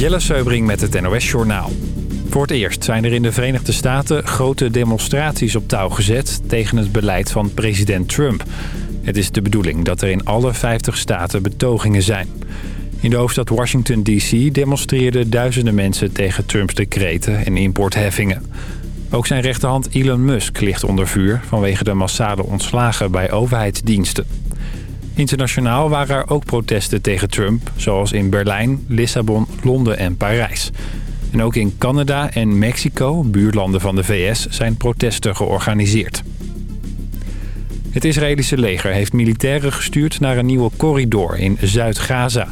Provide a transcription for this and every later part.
Jelle Seubring met het NOS Journaal. Voor het eerst zijn er in de Verenigde Staten grote demonstraties op touw gezet... tegen het beleid van president Trump. Het is de bedoeling dat er in alle 50 staten betogingen zijn. In de hoofdstad Washington D.C. demonstreerden duizenden mensen tegen Trumps decreten en importheffingen. Ook zijn rechterhand Elon Musk ligt onder vuur... vanwege de massale ontslagen bij overheidsdiensten. Internationaal waren er ook protesten tegen Trump... zoals in Berlijn, Lissabon, Londen en Parijs. En ook in Canada en Mexico, buurlanden van de VS, zijn protesten georganiseerd. Het Israëlische leger heeft militairen gestuurd naar een nieuwe corridor in Zuid-Gaza.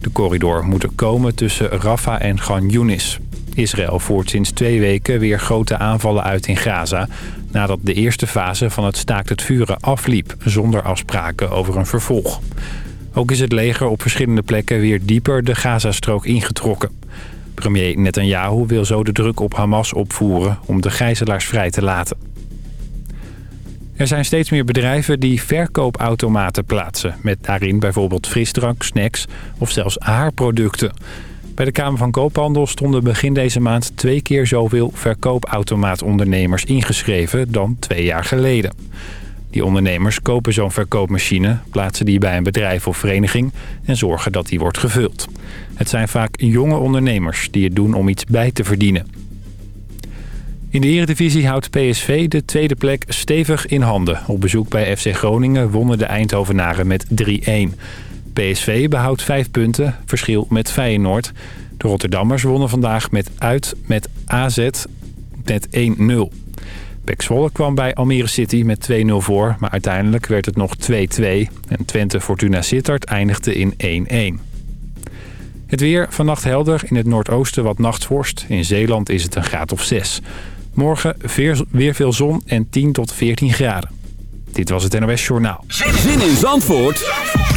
De corridor moet er komen tussen Rafah en Gan Yunis. Israël voert sinds twee weken weer grote aanvallen uit in Gaza... nadat de eerste fase van het staakt het vuren afliep... zonder afspraken over een vervolg. Ook is het leger op verschillende plekken weer dieper de Gazastrook ingetrokken. Premier Netanyahu wil zo de druk op Hamas opvoeren om de gijzelaars vrij te laten. Er zijn steeds meer bedrijven die verkoopautomaten plaatsen... met daarin bijvoorbeeld frisdrank, snacks of zelfs haarproducten... Bij de Kamer van Koophandel stonden begin deze maand twee keer zoveel verkoopautomaatondernemers ingeschreven dan twee jaar geleden. Die ondernemers kopen zo'n verkoopmachine, plaatsen die bij een bedrijf of vereniging en zorgen dat die wordt gevuld. Het zijn vaak jonge ondernemers die het doen om iets bij te verdienen. In de Eredivisie houdt PSV de tweede plek stevig in handen. Op bezoek bij FC Groningen wonnen de Eindhovenaren met 3-1. PSV behoudt vijf punten, verschil met Feyenoord. De Rotterdammers wonnen vandaag met uit met AZ met 1-0. Pek Zwolle kwam bij Almere City met 2-0 voor, maar uiteindelijk werd het nog 2-2. En Twente Fortuna Sittard eindigde in 1-1. Het weer vannacht helder, in het noordoosten wat nachtvorst. In Zeeland is het een graad of 6. Morgen weer veel zon en 10 tot 14 graden. Dit was het NOS Journaal. Zin in Zandvoort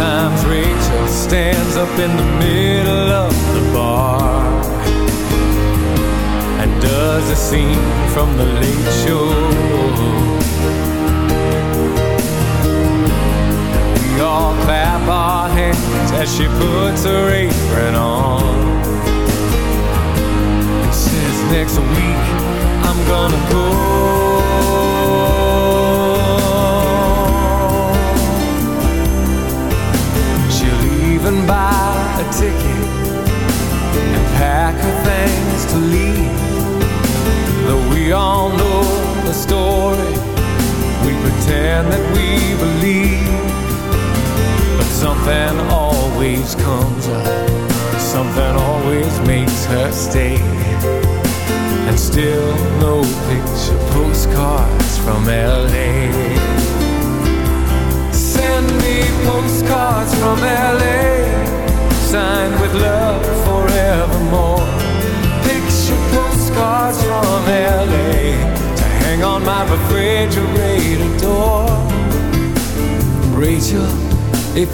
Sometimes Rachel stands up in the middle of the bar and does a scene from the late show. We all clap our hands as she puts her apron on and says, Next week I'm gonna go.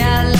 real.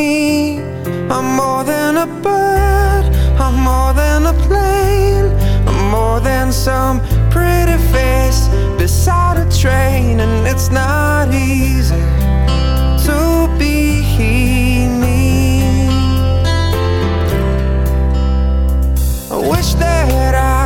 me. I'm more than a bird. I'm more than a plane. I'm more than some pretty face Beside a train And it's not easy To be me. I wish that I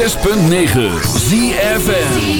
6.9 ZFN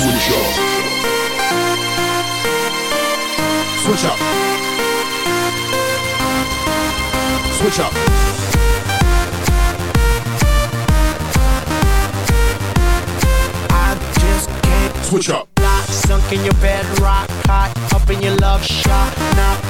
Switch Up. Switch up. Switch up. I just can't Switch up. lie. Sunk in your hot, up in your love shot. Now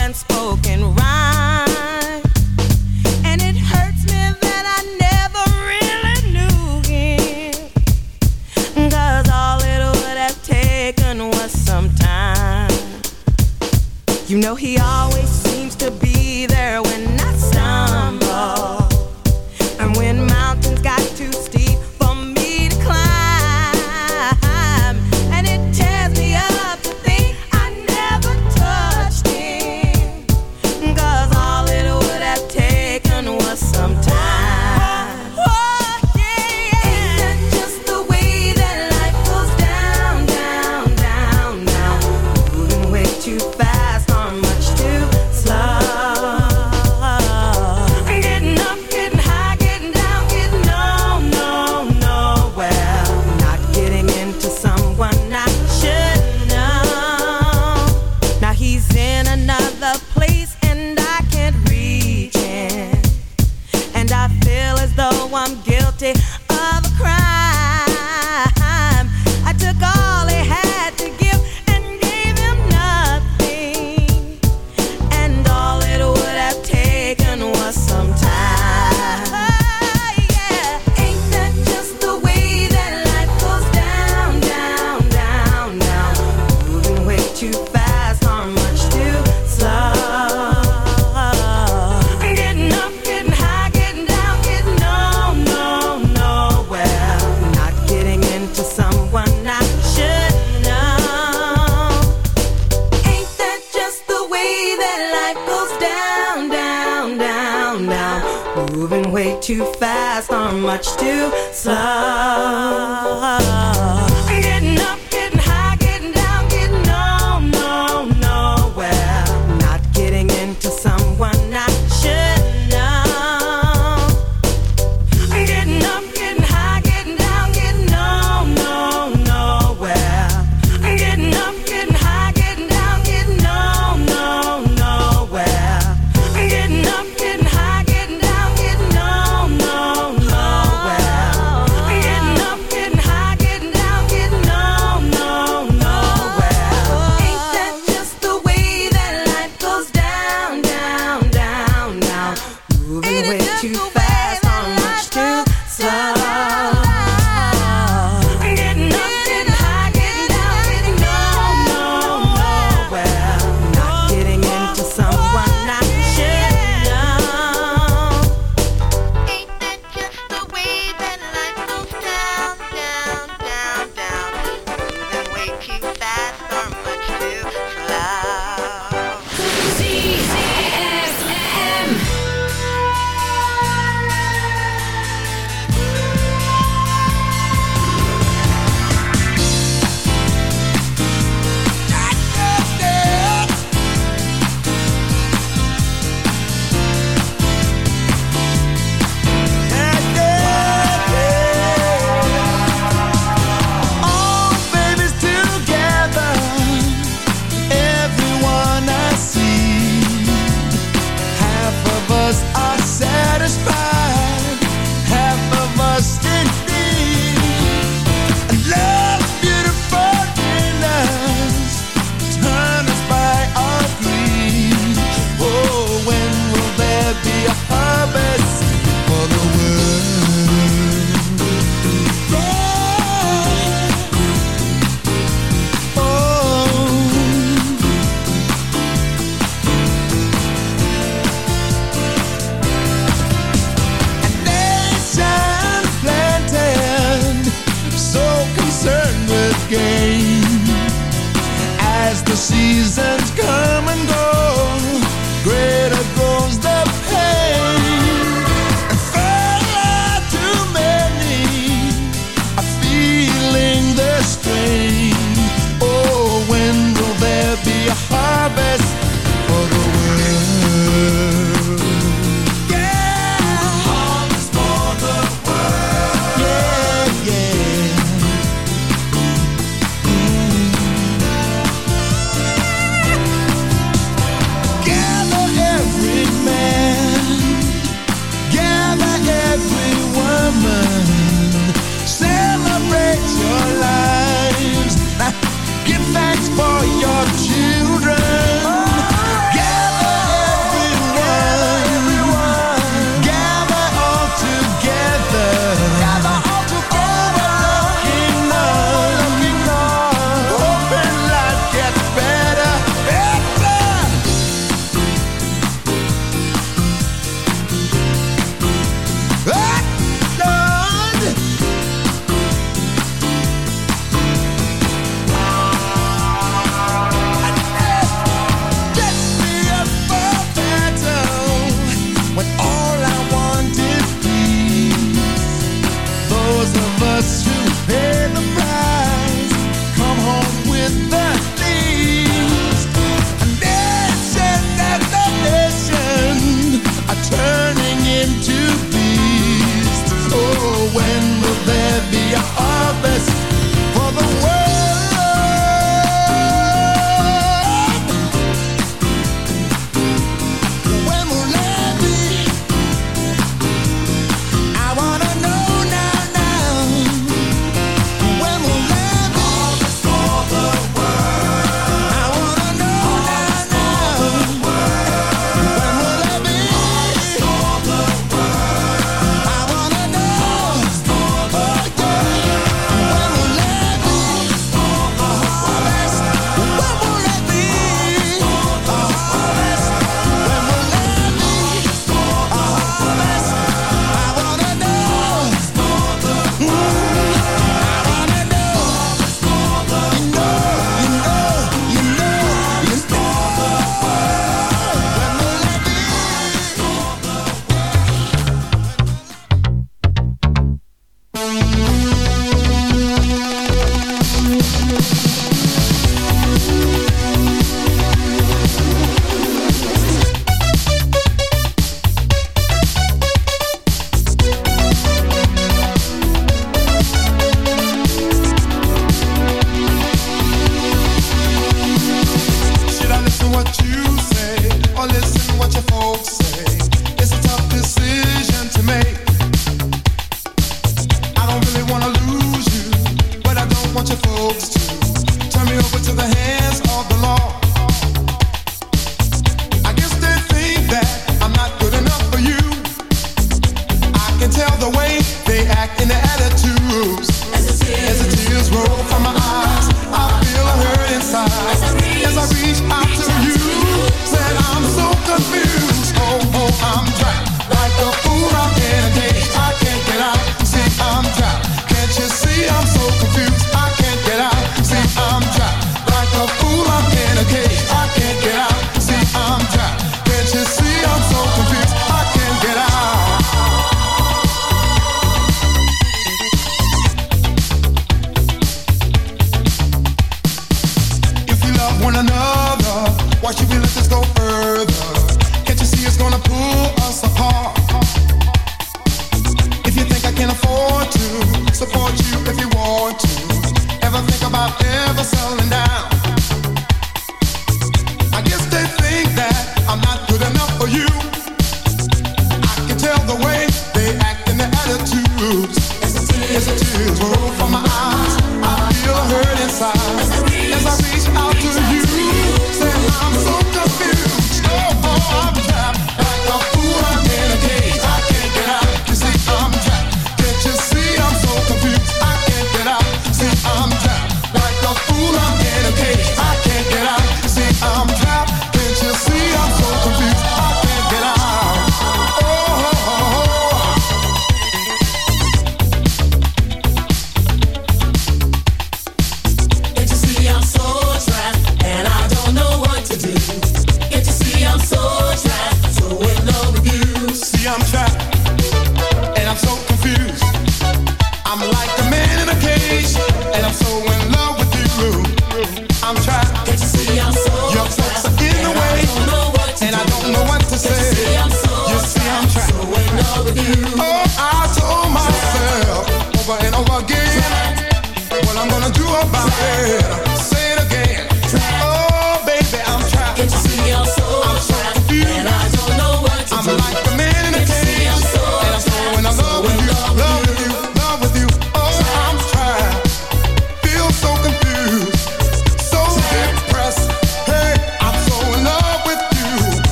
much